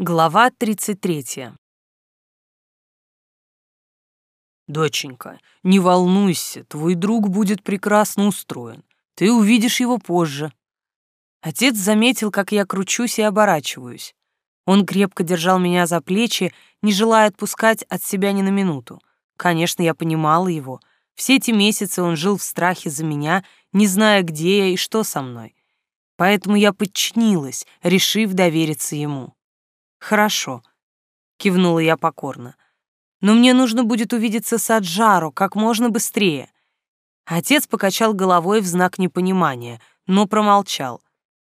Глава 33. «Доченька, не волнуйся, твой друг будет прекрасно устроен. Ты увидишь его позже». Отец заметил, как я кручусь и оборачиваюсь. Он крепко держал меня за плечи, не желая отпускать от себя ни на минуту. Конечно, я понимала его. Все эти месяцы он жил в страхе за меня, не зная, где я и что со мной. Поэтому я подчинилась, решив довериться ему. «Хорошо», — кивнула я покорно. «Но мне нужно будет увидеться с Аджаро как можно быстрее». Отец покачал головой в знак непонимания, но промолчал.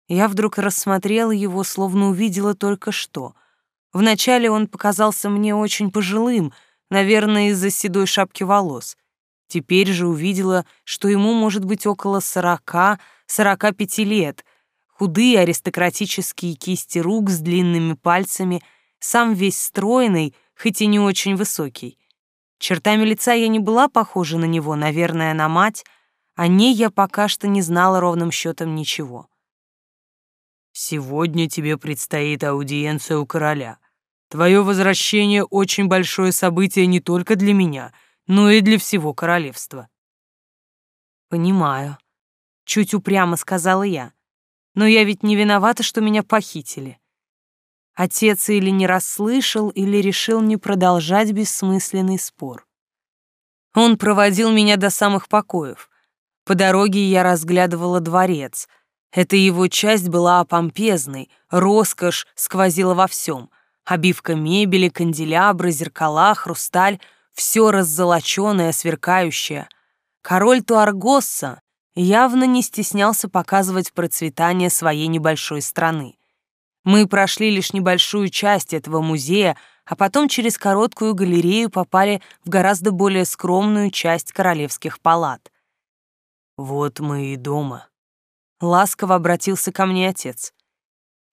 Я вдруг рассмотрела его, словно увидела только что. Вначале он показался мне очень пожилым, наверное, из-за седой шапки волос. Теперь же увидела, что ему может быть около сорока-сорока пяти лет — худые аристократические кисти рук с длинными пальцами, сам весь стройный, хоть и не очень высокий. Чертами лица я не была похожа на него, наверное, на мать, о ней я пока что не знала ровным счетом ничего. «Сегодня тебе предстоит аудиенция у короля. Твое возвращение — очень большое событие не только для меня, но и для всего королевства». «Понимаю», — чуть упрямо сказала я. Но я ведь не виновата, что меня похитили. Отец или не расслышал, или решил не продолжать бессмысленный спор. Он проводил меня до самых покоев. По дороге я разглядывала дворец. Эта его часть была помпезной, роскошь сквозила во всем. Обивка мебели, канделябры, зеркала, хрусталь — все раззолоченное, сверкающее. Король Туаргосса явно не стеснялся показывать процветание своей небольшой страны. Мы прошли лишь небольшую часть этого музея, а потом через короткую галерею попали в гораздо более скромную часть королевских палат. «Вот мы и дома», — ласково обратился ко мне отец.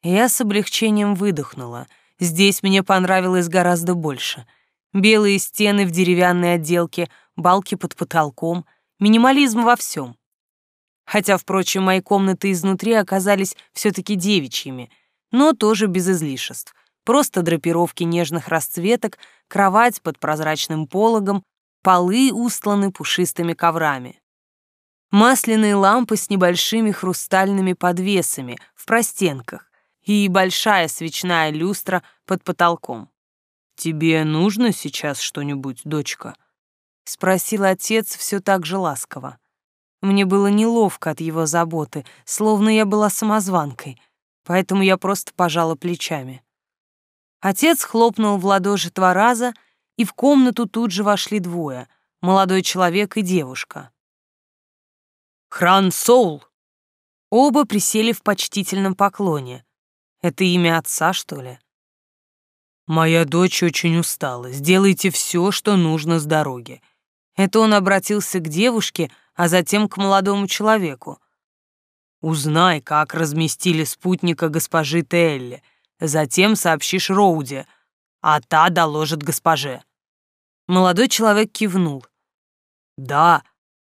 Я с облегчением выдохнула. Здесь мне понравилось гораздо больше. Белые стены в деревянной отделке, балки под потолком, минимализм во всем. Хотя, впрочем, мои комнаты изнутри оказались все-таки девичьими, но тоже без излишеств. Просто драпировки нежных расцветок, кровать под прозрачным пологом, полы устланы пушистыми коврами. Масляные лампы с небольшими хрустальными подвесами в простенках и большая свечная люстра под потолком. «Тебе нужно сейчас что-нибудь, дочка?» — спросил отец все так же ласково. Мне было неловко от его заботы, словно я была самозванкой, поэтому я просто пожала плечами. Отец хлопнул в ладоши два раза, и в комнату тут же вошли двое — молодой человек и девушка. «Хран Соул!» Оба присели в почтительном поклоне. Это имя отца, что ли? «Моя дочь очень устала. Сделайте все, что нужно с дороги». Это он обратился к девушке, а затем к молодому человеку. «Узнай, как разместили спутника госпожи Телли, затем сообщишь Роуде, а та доложит госпоже». Молодой человек кивнул. «Да,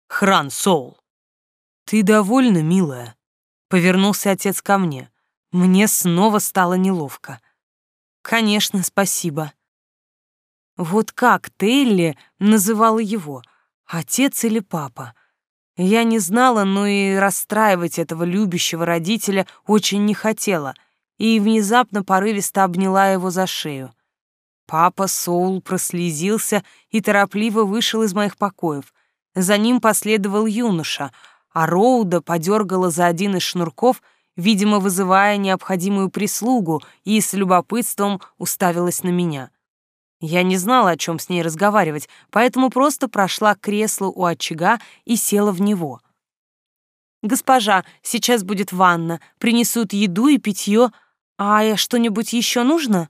Хран Соул». «Ты довольна, милая?» Повернулся отец ко мне. Мне снова стало неловко. «Конечно, спасибо». Вот как Телли называла его, отец или папа? Я не знала, но и расстраивать этого любящего родителя очень не хотела, и внезапно порывисто обняла его за шею. Папа Соул прослезился и торопливо вышел из моих покоев. За ним последовал юноша, а Роуда подергала за один из шнурков, видимо, вызывая необходимую прислугу, и с любопытством уставилась на меня. Я не знала, о чем с ней разговаривать, поэтому просто прошла к креслу у очага и села в него. «Госпожа, сейчас будет ванна, принесут еду и питье. А что-нибудь еще нужно?»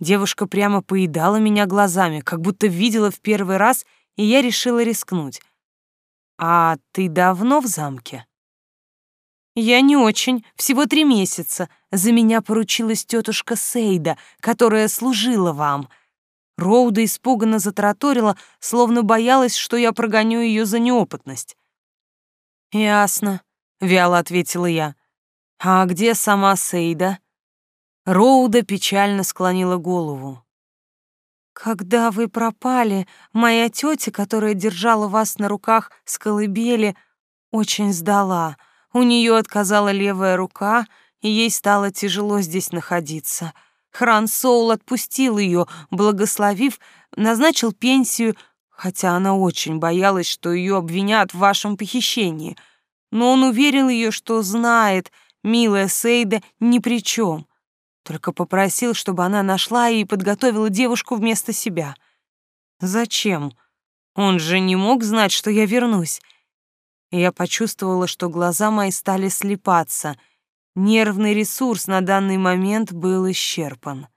Девушка прямо поедала меня глазами, как будто видела в первый раз, и я решила рискнуть. «А ты давно в замке?» «Я не очень, всего три месяца. За меня поручилась тетушка Сейда, которая служила вам», Роуда испуганно затараторила, словно боялась, что я прогоню ее за неопытность. «Ясно», — вяло ответила я. «А где сама Сейда?» Роуда печально склонила голову. «Когда вы пропали, моя тетя, которая держала вас на руках с колыбели, очень сдала. У нее отказала левая рука, и ей стало тяжело здесь находиться. Хран Соул отпустил ее, благословив, назначил пенсию, хотя она очень боялась, что ее обвинят в вашем похищении. Но он уверил ее, что знает, милая Сейда ни при чем. Только попросил, чтобы она нашла и подготовила девушку вместо себя. Зачем? Он же не мог знать, что я вернусь. Я почувствовала, что глаза мои стали слепаться. Нервный ресурс на данный момент был исчерпан.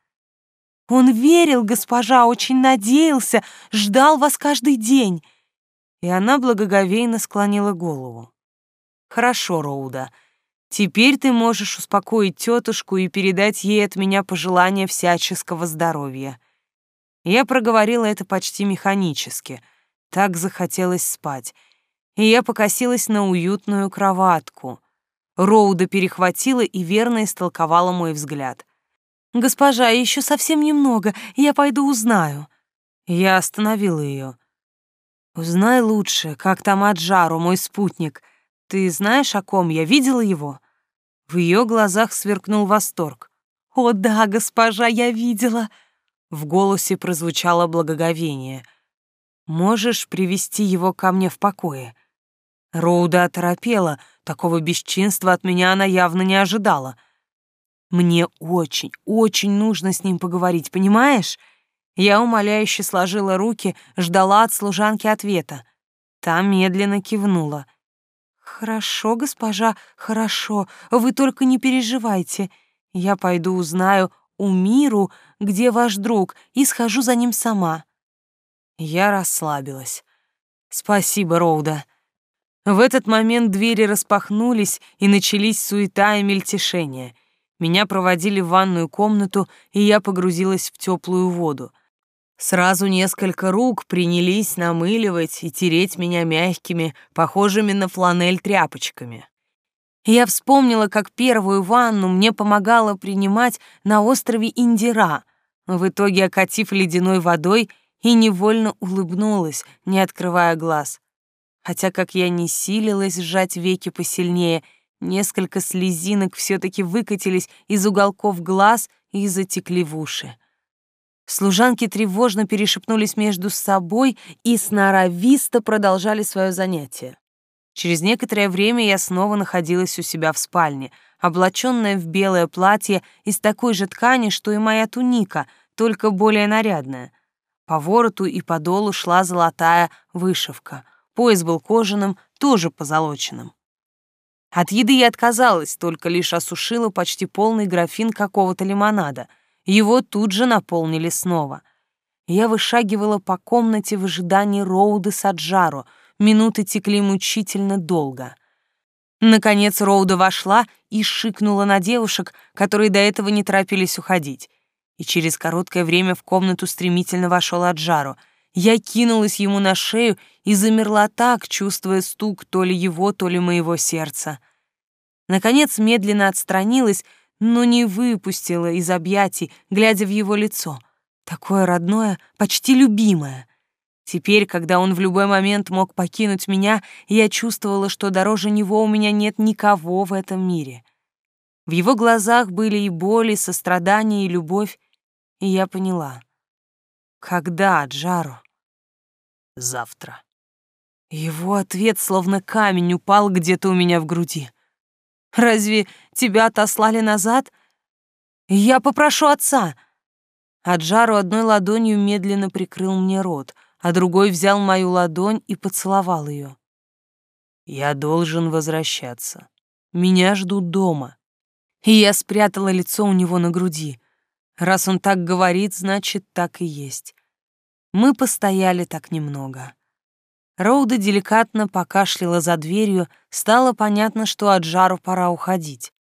Он верил, госпожа, очень надеялся, ждал вас каждый день. И она благоговейно склонила голову. Хорошо, Роуда. Теперь ты можешь успокоить тетушку и передать ей от меня пожелания всяческого здоровья. Я проговорила это почти механически. Так захотелось спать. И я покосилась на уютную кроватку. Роуда перехватила и верно истолковала мой взгляд. «Госпожа, еще совсем немного, я пойду узнаю». Я остановила ее. «Узнай лучше, как там Аджару, мой спутник. Ты знаешь, о ком я видела его?» В ее глазах сверкнул восторг. «О да, госпожа, я видела!» В голосе прозвучало благоговение. «Можешь привести его ко мне в покое?» Роуда оторопела, такого бесчинства от меня она явно не ожидала. «Мне очень, очень нужно с ним поговорить, понимаешь?» Я умоляюще сложила руки, ждала от служанки ответа. Та медленно кивнула. «Хорошо, госпожа, хорошо. Вы только не переживайте. Я пойду узнаю у Миру, где ваш друг, и схожу за ним сама». Я расслабилась. «Спасибо, Роуда». В этот момент двери распахнулись, и начались суета и мельтешение. Меня проводили в ванную комнату, и я погрузилась в теплую воду — Сразу несколько рук принялись намыливать и тереть меня мягкими, похожими на фланель тряпочками. Я вспомнила, как первую ванну мне помогала принимать на острове Индира, в итоге окатив ледяной водой и невольно улыбнулась, не открывая глаз. Хотя, как я не силилась сжать веки посильнее, несколько слезинок все таки выкатились из уголков глаз и затекли в уши. Служанки тревожно перешепнулись между собой и сноровисто продолжали свое занятие. Через некоторое время я снова находилась у себя в спальне, облаченная в белое платье из такой же ткани, что и моя туника, только более нарядная. По вороту и по долу шла золотая вышивка. Пояс был кожаным, тоже позолоченным. От еды я отказалась, только лишь осушила почти полный графин какого-то лимонада — его тут же наполнили снова. Я вышагивала по комнате в ожидании Роуды Саджаро. Минуты текли мучительно долго. Наконец Роуда вошла и шикнула на девушек, которые до этого не торопились уходить. И через короткое время в комнату стремительно вошел Аджаро. Я кинулась ему на шею и замерла так, чувствуя стук то ли его, то ли моего сердца. Наконец медленно отстранилась, но не выпустила из объятий, глядя в его лицо. Такое родное, почти любимое. Теперь, когда он в любой момент мог покинуть меня, я чувствовала, что дороже него у меня нет никого в этом мире. В его глазах были и боль, и сострадание, и любовь, и я поняла. Когда, Джаро? Завтра. Его ответ, словно камень, упал где-то у меня в груди. Разве тебя отослали назад? Я попрошу отца. Аджару одной ладонью медленно прикрыл мне рот, а другой взял мою ладонь и поцеловал ее. Я должен возвращаться. Меня ждут дома. И я спрятала лицо у него на груди. Раз он так говорит, значит, так и есть. Мы постояли так немного. Роуда деликатно покашляла за дверью, стало понятно, что от жару пора уходить.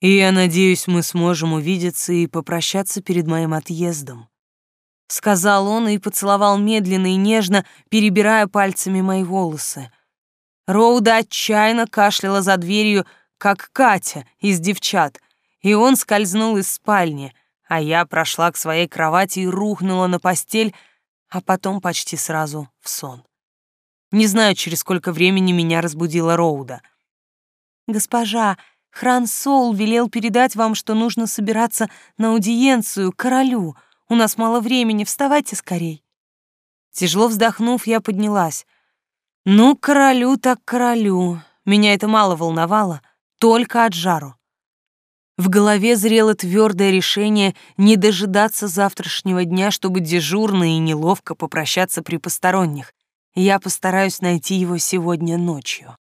«И я надеюсь, мы сможем увидеться и попрощаться перед моим отъездом», — сказал он и поцеловал медленно и нежно, перебирая пальцами мои волосы. Роуда отчаянно кашляла за дверью, как Катя из девчат. и он скользнул из спальни, а я прошла к своей кровати и рухнула на постель, а потом почти сразу в сон. Не знаю, через сколько времени меня разбудила Роуда. «Госпожа, Хран Соул велел передать вам, что нужно собираться на аудиенцию королю. У нас мало времени, вставайте скорей». Тяжело вздохнув, я поднялась. «Ну, королю так королю. Меня это мало волновало, только от жару. В голове зрело твердое решение не дожидаться завтрашнего дня, чтобы дежурно и неловко попрощаться при посторонних. Я постараюсь найти его сегодня ночью.